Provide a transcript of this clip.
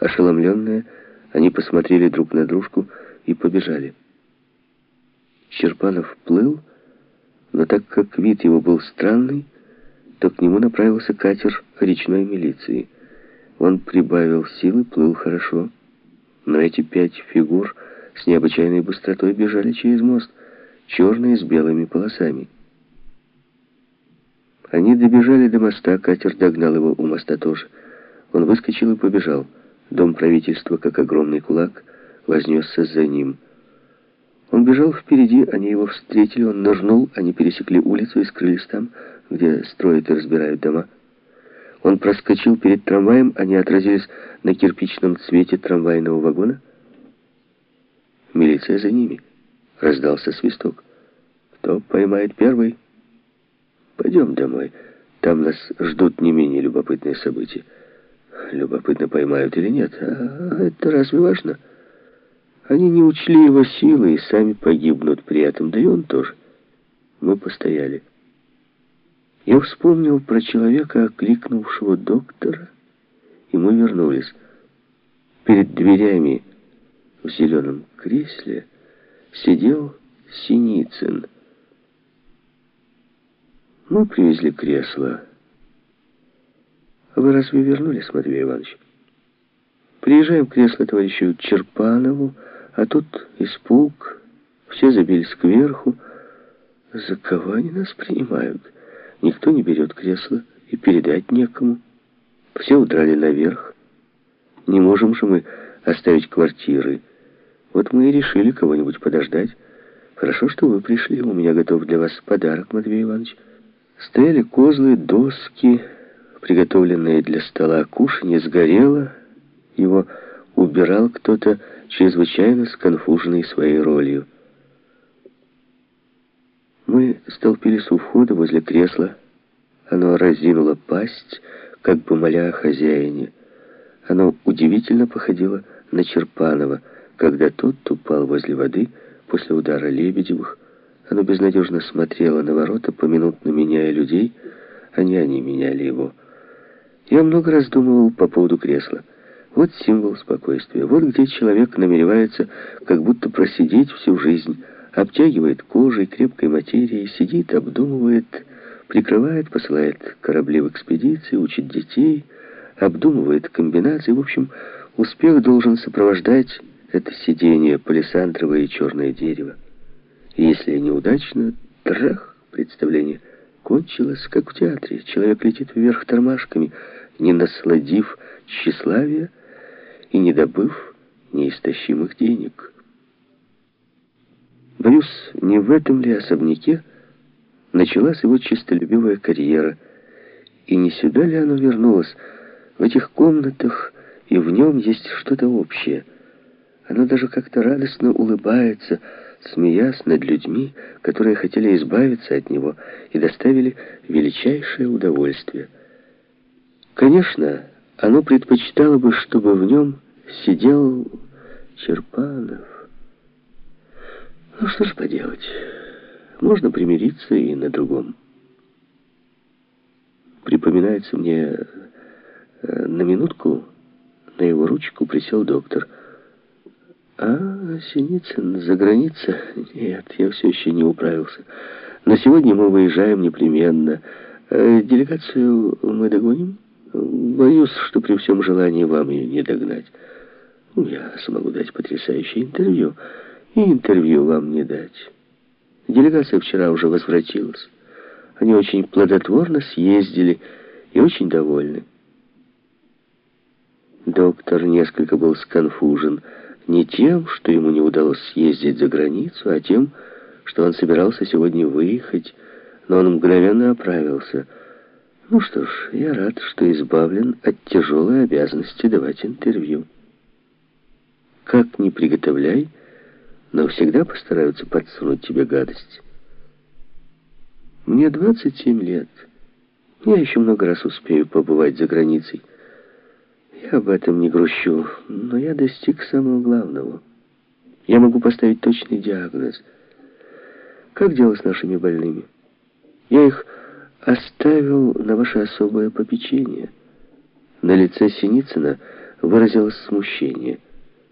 Ошеломленные, они посмотрели друг на дружку и побежали. Черпанов плыл, но так как вид его был странный, то к нему направился катер речной милиции. Он прибавил силы, плыл хорошо, но эти пять фигур с необычайной быстротой бежали через мост, черные с белыми полосами. Они добежали до моста, катер догнал его у моста тоже. Он выскочил и побежал. Дом правительства, как огромный кулак, вознесся за ним. Он бежал впереди, они его встретили, он нырнул, они пересекли улицу и скрылись там, где строят и разбирают дома. Он проскочил перед трамваем, они отразились на кирпичном цвете трамвайного вагона. Милиция за ними. Раздался свисток. Кто поймает первый? Пойдем домой. Там нас ждут не менее любопытные события. Любопытно, поймают или нет. А это разве важно? Они не учли его силы и сами погибнут при этом. Да и он тоже. Мы постояли. Я вспомнил про человека, окликнувшего доктора, и мы вернулись. Перед дверями в зеленом кресле сидел Синицын. Мы привезли кресло. А вы разве вернулись, Матвей Иванович? Приезжаем к креслу товарищу Черпанову, а тут испуг, все забились кверху. За кого они нас принимают? Никто не берет кресло и передать некому. Все удрали наверх. Не можем же мы оставить квартиры. Вот мы и решили кого-нибудь подождать. Хорошо, что вы пришли. У меня готов для вас подарок, Матвей Иванович. Стояли козлы, доски, приготовленные для стола. Кушанье сгорело. Его убирал кто-то, чрезвычайно сконфуженный своей ролью. Мы столпились у входа возле кресла. Оно разинуло пасть, как бы моля о хозяине. Оно удивительно походило на Черпанова, когда тот упал возле воды после удара Лебедевых. Оно безнадежно смотрело на ворота, поминутно меняя людей, а не они меняли его. Я много раз думал по поводу кресла. Вот символ спокойствия. Вот где человек намеревается как будто просидеть всю жизнь, обтягивает кожей, крепкой материей, сидит, обдумывает, прикрывает, посылает корабли в экспедиции, учит детей, обдумывает комбинации. В общем, успех должен сопровождать это сидение палисандровое и черное дерево. Если неудачно, трах, представление кончилось, как в театре. Человек летит вверх тормашками, не насладив тщеславия и не добыв неистощимых денег. Боюсь, не в этом ли особняке началась его чистолюбивая карьера, и не сюда ли оно вернулось, в этих комнатах, и в нем есть что-то общее. Оно даже как-то радостно улыбается, смеясь над людьми, которые хотели избавиться от него и доставили величайшее удовольствие. Конечно, оно предпочитало бы, чтобы в нем сидел Черпанов. Ну что ж поделать, можно примириться и на другом. Припоминается мне, э, на минутку на его ручку присел доктор. А Синицын за граница? Нет, я все еще не управился. На сегодня мы выезжаем непременно. Э, делегацию мы догоним? Боюсь, что при всем желании вам ее не догнать. Ну, я смогу дать потрясающее интервью и интервью вам не дать. Делегация вчера уже возвратилась. Они очень плодотворно съездили и очень довольны. Доктор несколько был сконфужен не тем, что ему не удалось съездить за границу, а тем, что он собирался сегодня выехать, но он мгновенно оправился. Ну что ж, я рад, что избавлен от тяжелой обязанности давать интервью. Как ни приготовляй, но всегда постараются подсунуть тебе гадость. Мне 27 лет. Я еще много раз успею побывать за границей. Я об этом не грущу, но я достиг самого главного. Я могу поставить точный диагноз. Как дело с нашими больными? Я их оставил на ваше особое попечение. На лице Синицына выразилось смущение.